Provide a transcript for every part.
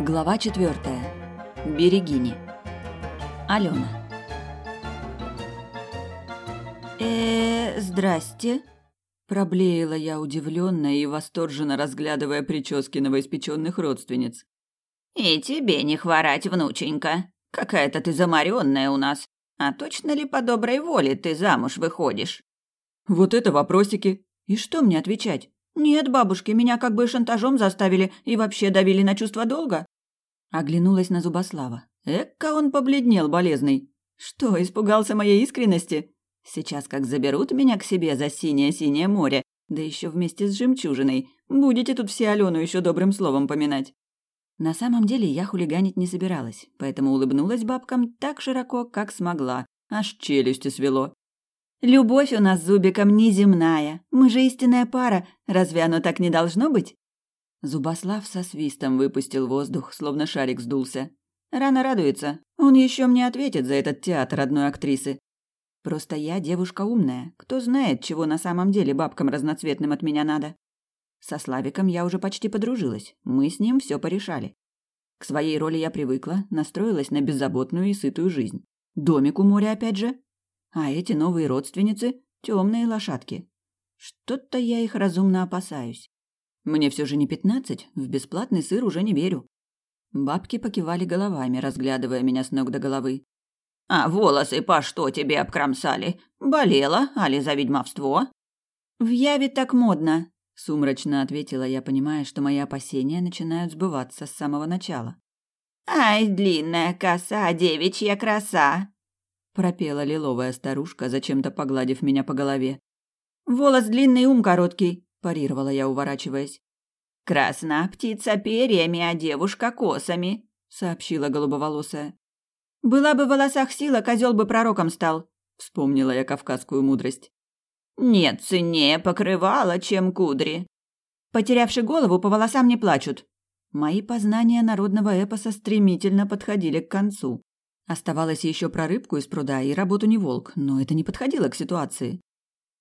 Глава четвертая. Берегини. Алена. э здрасте», – проблеяла я удивленно и восторженно разглядывая прически новоиспеченных родственниц. «И тебе не хворать, внученька. Какая-то ты замаренная у нас. А точно ли по доброй воле ты замуж выходишь?» «Вот это вопросики. И что мне отвечать? «Нет, бабушки, меня как бы шантажом заставили и вообще давили на чувство долга». Оглянулась на Зубослава. Эка он побледнел, болезный. Что, испугался моей искренности? Сейчас как заберут меня к себе за синее-синее море, да еще вместе с жемчужиной, будете тут все Алену еще добрым словом поминать. На самом деле я хулиганить не собиралась, поэтому улыбнулась бабкам так широко, как смогла, аж челюсти свело. Любовь у нас с Зубиком неземная. Мы же истинная пара. Разве оно так не должно быть? Зубослав со свистом выпустил воздух, словно шарик сдулся. Рано радуется. Он еще мне ответит за этот театр одной актрисы. Просто я девушка умная. Кто знает, чего на самом деле бабкам разноцветным от меня надо. Со Славиком я уже почти подружилась. Мы с ним все порешали. К своей роли я привыкла, настроилась на беззаботную и сытую жизнь. Домик у моря опять же. А эти новые родственницы – темные лошадки. Что-то я их разумно опасаюсь. Мне все же не пятнадцать, в бесплатный сыр уже не верю. Бабки покивали головами, разглядывая меня с ног до головы. «А волосы по что тебе обкромсали? Болела, али за ведьмовство?» «В Яве так модно», – сумрачно ответила я, понимая, что мои опасения начинают сбываться с самого начала. «Ай, длинная коса, девичья краса!» пропела лиловая старушка, зачем-то погладив меня по голове. Волос длинный, ум короткий, парировала я, уворачиваясь. Красна птица перьями, а девушка косами, сообщила голубоволосая. Была бы в волосах сила, козел бы пророком стал, вспомнила я кавказскую мудрость. Нет ценнее покрывала, чем кудри. Потерявши голову, по волосам не плачут. Мои познания народного эпоса стремительно подходили к концу. Оставалось еще про рыбку из пруда и работу не волк, но это не подходило к ситуации.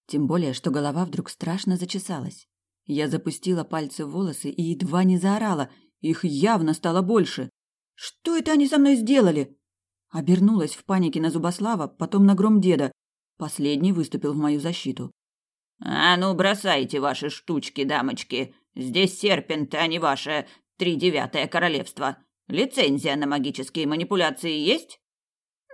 Тем более, что голова вдруг страшно зачесалась. Я запустила пальцы в волосы и едва не заорала. Их явно стало больше. Что это они со мной сделали? Обернулась в панике на Зубослава, потом на гром деда. Последний выступил в мою защиту. «А ну, бросайте ваши штучки, дамочки. Здесь серпент, а не ваше тридевятое королевство. Лицензия на магические манипуляции есть?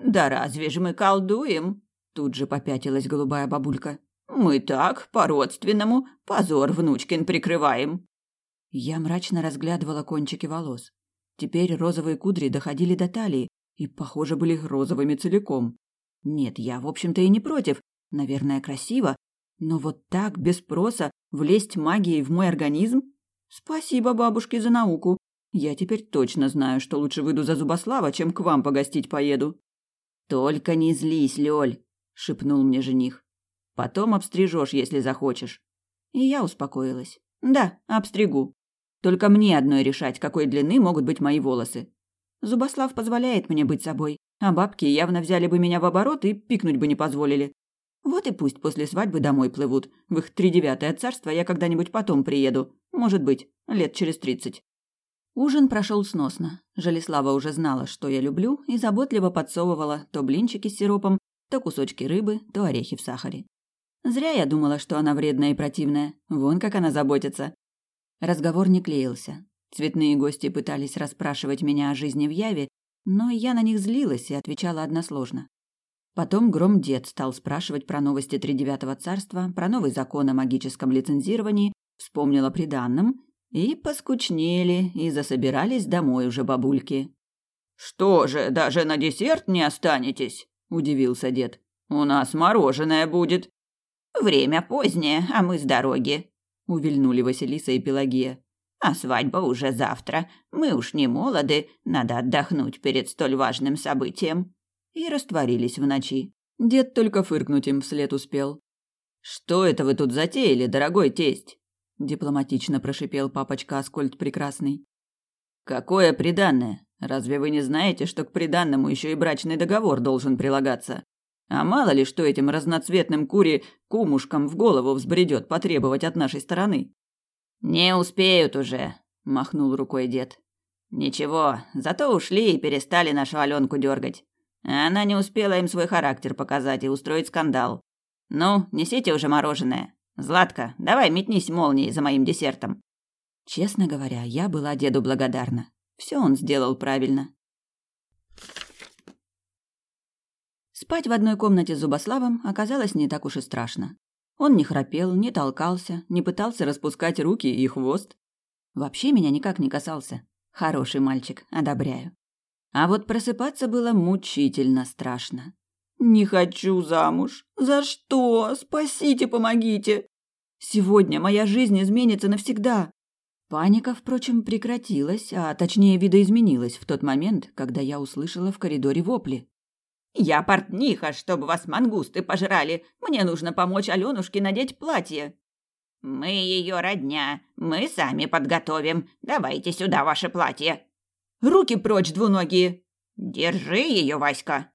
Да разве же мы колдуем? Тут же попятилась голубая бабулька. Мы так, по-родственному, позор внучкин прикрываем. Я мрачно разглядывала кончики волос. Теперь розовые кудри доходили до талии и, похоже, были розовыми целиком. Нет, я, в общем-то, и не против. Наверное, красиво. Но вот так, без спроса, влезть магией в мой организм? Спасибо бабушке за науку. Я теперь точно знаю, что лучше выйду за Зубослава, чем к вам погостить поеду. Только не злись, Лёль, шепнул мне жених. Потом обстрижешь, если захочешь. И я успокоилась. Да, обстригу. Только мне одной решать, какой длины могут быть мои волосы. Зубослав позволяет мне быть собой, а бабки явно взяли бы меня в оборот и пикнуть бы не позволили. Вот и пусть после свадьбы домой плывут. В их тридевятое царство я когда-нибудь потом приеду. Может быть, лет через тридцать. Ужин прошел сносно. Жалислава уже знала, что я люблю, и заботливо подсовывала то блинчики с сиропом, то кусочки рыбы, то орехи в сахаре. Зря я думала, что она вредная и противная. Вон как она заботится. Разговор не клеился. Цветные гости пытались расспрашивать меня о жизни в Яве, но я на них злилась и отвечала односложно. Потом гром дед стал спрашивать про новости Тридевятого царства, про новый закон о магическом лицензировании, вспомнила при данном и поскучнели, и засобирались домой уже бабульки. «Что же, даже на десерт не останетесь?» – удивился дед. «У нас мороженое будет». «Время позднее, а мы с дороги», – увильнули Василиса и Пелагия. «А свадьба уже завтра. Мы уж не молоды, надо отдохнуть перед столь важным событием». И растворились в ночи. Дед только фыркнуть им вслед успел. «Что это вы тут затеяли, дорогой тесть?» дипломатично прошипел папочка Аскольд Прекрасный. Какое приданное? Разве вы не знаете, что к приданному еще и брачный договор должен прилагаться? А мало ли, что этим разноцветным кури кумушкам в голову взбредет потребовать от нашей стороны. Не успеют уже, махнул рукой дед. Ничего, зато ушли и перестали нашу Аленку дергать. Она не успела им свой характер показать и устроить скандал. Ну, несите уже мороженое. Златка, давай метнись молнией за моим десертом. Честно говоря, я была деду благодарна. Все он сделал правильно. Спать в одной комнате с Зубославом оказалось не так уж и страшно. Он не храпел, не толкался, не пытался распускать руки и хвост. Вообще меня никак не касался. Хороший мальчик, одобряю. А вот просыпаться было мучительно страшно. «Не хочу замуж. За что? Спасите, помогите. Сегодня моя жизнь изменится навсегда». Паника, впрочем, прекратилась, а точнее видоизменилась в тот момент, когда я услышала в коридоре вопли. «Я портниха, чтобы вас мангусты пожрали. Мне нужно помочь Алёнушке надеть платье». «Мы ее родня. Мы сами подготовим. Давайте сюда ваше платье». «Руки прочь, двуногие!» «Держи ее, Васька!»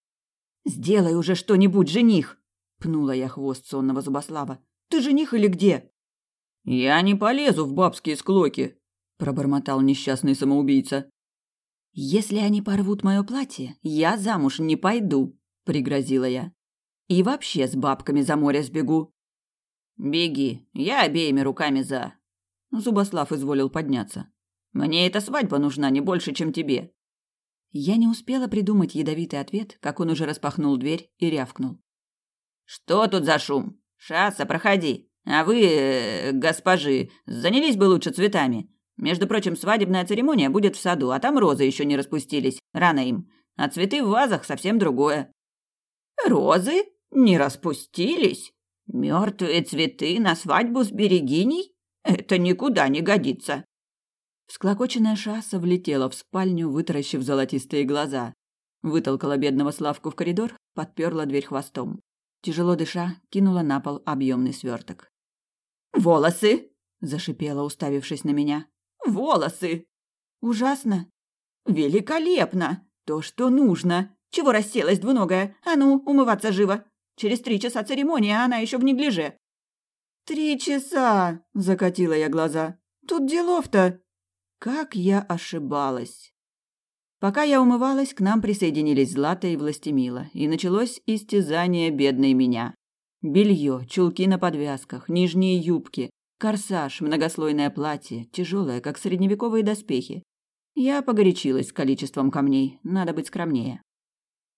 «Сделай уже что-нибудь, жених!» — пнула я хвост сонного Зубослава. «Ты жених или где?» «Я не полезу в бабские склоки!» — пробормотал несчастный самоубийца. «Если они порвут мое платье, я замуж не пойду», — пригрозила я. «И вообще с бабками за море сбегу». «Беги, я обеими руками за...» Зубослав изволил подняться. «Мне эта свадьба нужна не больше, чем тебе». Я не успела придумать ядовитый ответ, как он уже распахнул дверь и рявкнул. «Что тут за шум? Шаса, проходи. А вы, э, госпожи, занялись бы лучше цветами. Между прочим, свадебная церемония будет в саду, а там розы еще не распустились. Рано им. А цветы в вазах совсем другое». «Розы? Не распустились? Мертвые цветы на свадьбу с берегиней? Это никуда не годится. Всклокоченная шасса влетела в спальню, вытаращив золотистые глаза. Вытолкала бедного Славку в коридор, подперла дверь хвостом. Тяжело дыша, кинула на пол объемный сверток. «Волосы!» – зашипела, уставившись на меня. «Волосы!» «Ужасно!» «Великолепно! То, что нужно! Чего расселась двуногая? А ну, умываться живо! Через три часа церемония, а она еще в неглиже!» «Три часа!» – закатила я глаза. «Тут делов-то!» Как я ошибалась. Пока я умывалась, к нам присоединились Злата и Властемила, и началось истязание бедной меня. Белье, чулки на подвязках, нижние юбки, корсаж, многослойное платье, тяжелое, как средневековые доспехи. Я погорячилась количеством камней, надо быть скромнее.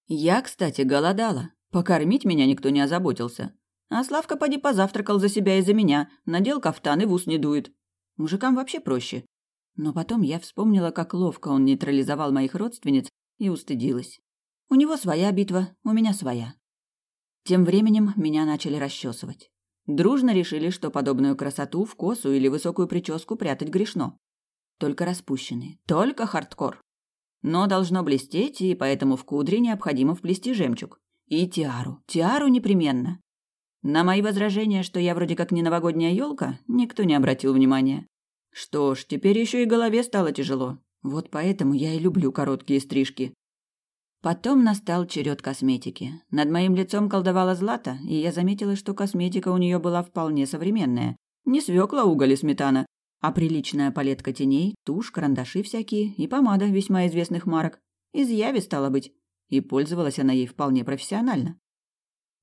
Я, кстати, голодала. Покормить меня никто не озаботился. А Славка поди позавтракал за себя и за меня, надел кафтан и в ус не дует. Мужикам вообще проще. Но потом я вспомнила, как ловко он нейтрализовал моих родственниц и устыдилась. У него своя битва, у меня своя. Тем временем меня начали расчесывать. Дружно решили, что подобную красоту в косу или высокую прическу прятать грешно. Только распущенные, только хардкор. Но должно блестеть, и поэтому в кудре необходимо вплести жемчуг. И тиару, тиару непременно. На мои возражения, что я вроде как не новогодняя елка, никто не обратил внимания. Что ж, теперь еще и голове стало тяжело. Вот поэтому я и люблю короткие стрижки. Потом настал черед косметики. Над моим лицом колдовала Злата, и я заметила, что косметика у нее была вполне современная. Не свекла, уголь и сметана, а приличная палетка теней, тушь, карандаши всякие и помада весьма известных марок. Из яви стало быть. И пользовалась она ей вполне профессионально.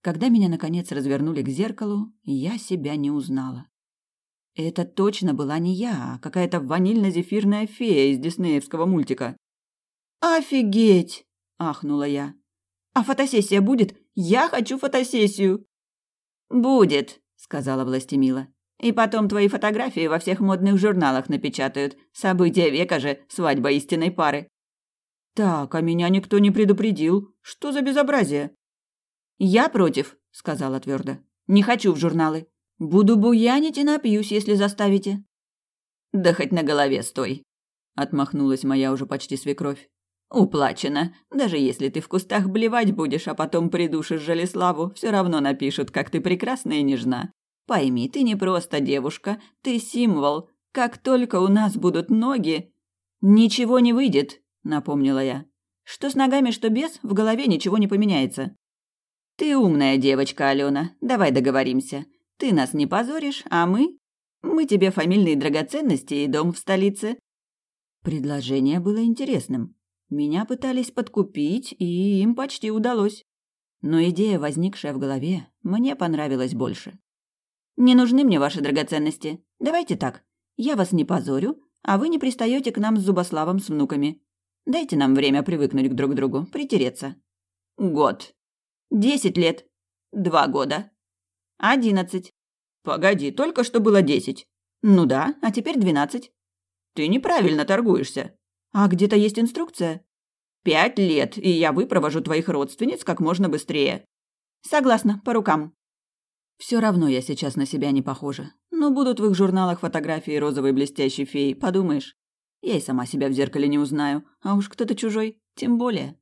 Когда меня, наконец, развернули к зеркалу, я себя не узнала. Это точно была не я, а какая-то ванильно-зефирная фея из диснеевского мультика. «Офигеть!» – ахнула я. «А фотосессия будет? Я хочу фотосессию!» «Будет», – сказала Властемила. «И потом твои фотографии во всех модных журналах напечатают. Событие века же, свадьба истинной пары». «Так, а меня никто не предупредил. Что за безобразие?» «Я против», – сказала твердо. «Не хочу в журналы. Буду буянить и напьюсь, если заставите. Да хоть на голове стой, отмахнулась моя уже почти свекровь. Уплачено. Даже если ты в кустах блевать будешь, а потом придушишь Жалиславу, все равно напишут, как ты прекрасна и нежна. Пойми, ты не просто девушка, ты символ. Как только у нас будут ноги, ничего не выйдет, напомнила я. Что с ногами, что без, в голове ничего не поменяется. Ты умная девочка, Алена. Давай договоримся. Ты нас не позоришь, а мы? Мы тебе фамильные драгоценности и дом в столице. Предложение было интересным. Меня пытались подкупить, и им почти удалось. Но идея, возникшая в голове, мне понравилась больше. «Не нужны мне ваши драгоценности. Давайте так. Я вас не позорю, а вы не пристаете к нам с Зубославом с внуками. Дайте нам время привыкнуть к друг другу, притереться». «Год». «Десять лет». «Два года». «Одиннадцать». «Погоди, только что было десять». «Ну да, а теперь двенадцать». «Ты неправильно торгуешься». «А где-то есть инструкция?» «Пять лет, и я выпровожу твоих родственниц как можно быстрее». «Согласна, по рукам». Все равно я сейчас на себя не похожа. Но будут в их журналах фотографии розовой блестящей феи, подумаешь. Я и сама себя в зеркале не узнаю, а уж кто-то чужой, тем более.